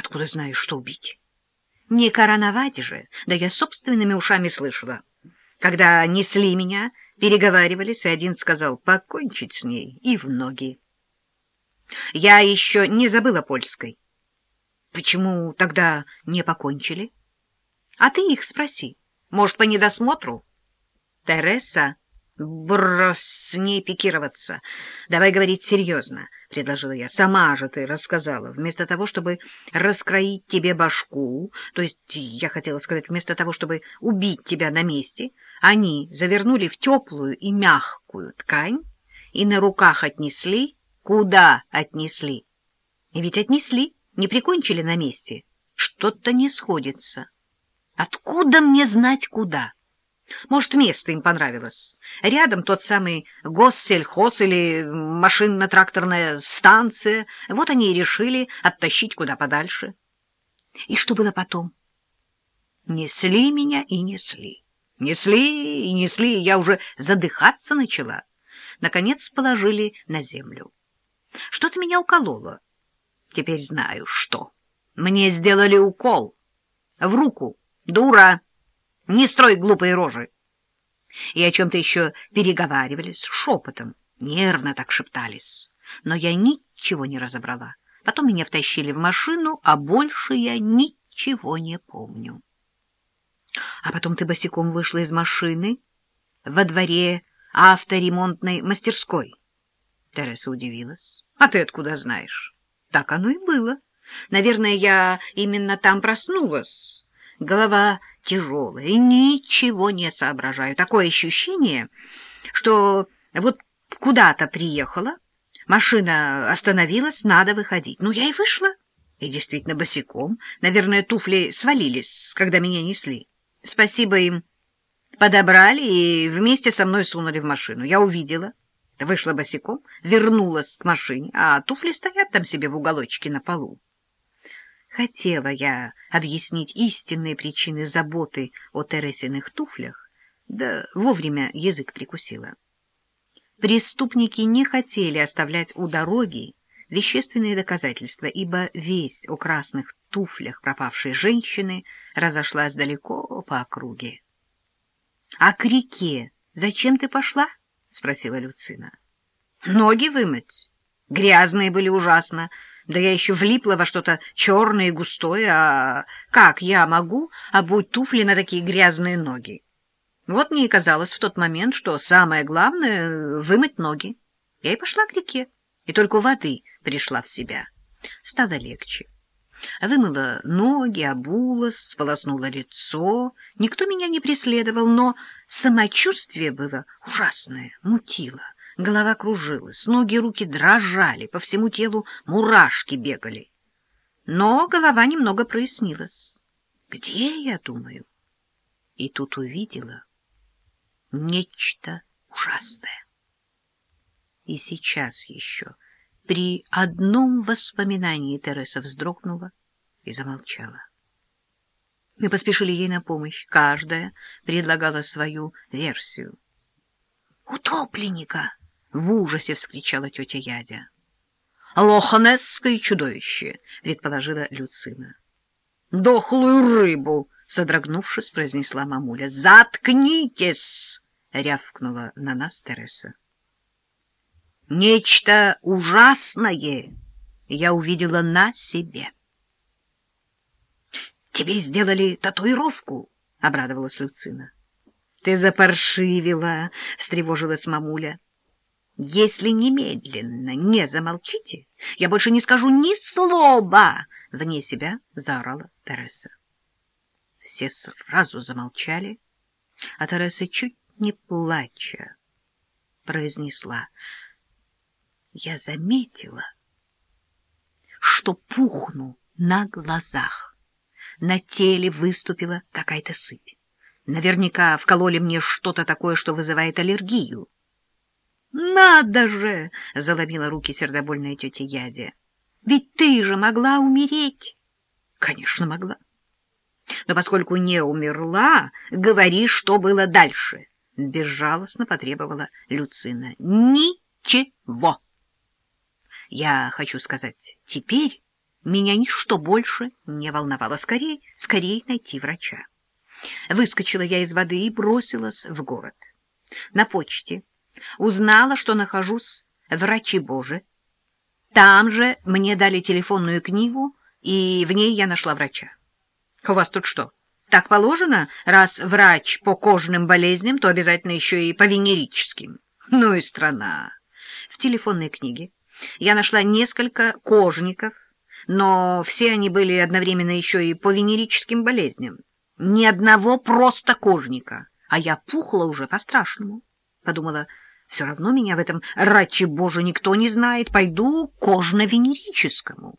Откуда знаешь, что убить? Не короновать же, да я собственными ушами слышала. Когда несли меня, переговаривались, и один сказал покончить с ней и в ноги. Я еще не забыла польской. Почему тогда не покончили? А ты их спроси. Может, по недосмотру? Тереса, брось с ней пикироваться. Давай говорить серьезно, — предложила я. Сама же ты рассказала. Вместо того, чтобы раскроить тебе башку, то есть, я хотела сказать, вместо того, чтобы убить тебя на месте, они завернули в теплую и мягкую ткань и на руках отнесли. Куда отнесли? Ведь отнесли, не прикончили на месте. Что-то не сходится. Откуда мне знать, куда? Может, место им понравилось. Рядом тот самый госсельхоз или машинно-тракторная станция. Вот они и решили оттащить куда подальше. И что было потом? Несли меня и несли. Несли и несли, я уже задыхаться начала. Наконец положили на землю. Что-то меня укололо. Теперь знаю, что. Мне сделали укол. В руку. Дура! Не строй глупые рожи. И о чем-то еще переговаривались шепотом, нервно так шептались. Но я ничего не разобрала. Потом меня втащили в машину, а больше я ничего не помню. А потом ты босиком вышла из машины во дворе авторемонтной мастерской. Тереса удивилась. — А ты откуда знаешь? — Так оно и было. Наверное, я именно там проснулась. Голова тяжелая, и ничего не соображаю. Такое ощущение, что вот куда-то приехала, машина остановилась, надо выходить. Ну, я и вышла. И действительно босиком. Наверное, туфли свалились, когда меня несли. Спасибо им. Подобрали и вместе со мной сунули в машину. Я увидела. Вышла босиком, вернулась к машине, а туфли стоят там себе в уголочке на полу. Хотела я объяснить истинные причины заботы о Тересиных туфлях, да вовремя язык прикусила. Преступники не хотели оставлять у дороги вещественные доказательства, ибо весть о красных туфлях пропавшей женщины разошлась далеко по округе. — А к реке зачем ты пошла? — спросила Люцина. — Ноги вымыть. Грязные были ужасно, да я еще влипла во что-то черное и густое, а как я могу обуть туфли на такие грязные ноги? Вот мне и казалось в тот момент, что самое главное — вымыть ноги. Я и пошла к реке, и только воды пришла в себя. Стало легче. Вымыла ноги, обулась, сполоснула лицо. Никто меня не преследовал, но самочувствие было ужасное, мутило. Голова кружилась, ноги и руки дрожали, по всему телу мурашки бегали. Но голова немного прояснилась. Где я, думаю? И тут увидела нечто ужасное. И сейчас еще при одном воспоминании Тереса вздрогнула и замолчала. Мы поспешили ей на помощь. Каждая предлагала свою версию. «Утопленника!» — в ужасе вскричала тетя Ядя. — Лоханесское чудовище, — предположила Люцина. — Дохлую рыбу, — содрогнувшись, произнесла мамуля. — Заткнитесь! — рявкнула на нас Тереса. Нечто ужасное я увидела на себе. — Тебе сделали татуировку, — обрадовалась Люцина. — Ты запаршивила, — встревожилась мамуля. Если немедленно не замолчите, я больше не скажу ни слова, — вне себя заорала Тереса. Все сразу замолчали, а Тереса, чуть не плача, произнесла. Я заметила, что пухну на глазах. На теле выступила какая-то сыпь. Наверняка вкололи мне что-то такое, что вызывает аллергию. «Надо же!» — заломила руки сердобольная тетя Ядя. «Ведь ты же могла умереть!» «Конечно, могла. Но поскольку не умерла, говори, что было дальше!» — безжалостно потребовала Люцина. «Ничего!» «Я хочу сказать, теперь Меня ничто больше не волновало. Скорей, скорей найти врача. Выскочила я из воды и бросилась в город. На почте узнала, что нахожусь в Рачи-Боже. Там же мне дали телефонную книгу, и в ней я нашла врача. — У вас тут что, так положено? Раз врач по кожным болезням, то обязательно еще и по венерическим. Ну и страна. В телефонной книге я нашла несколько кожников, но все они были одновременно еще и по венерическим болезням. Ни одного просто кожника, а я пухла уже по-страшному. Подумала, все равно меня в этом раче боже никто не знает, пойду кожно-венерическому.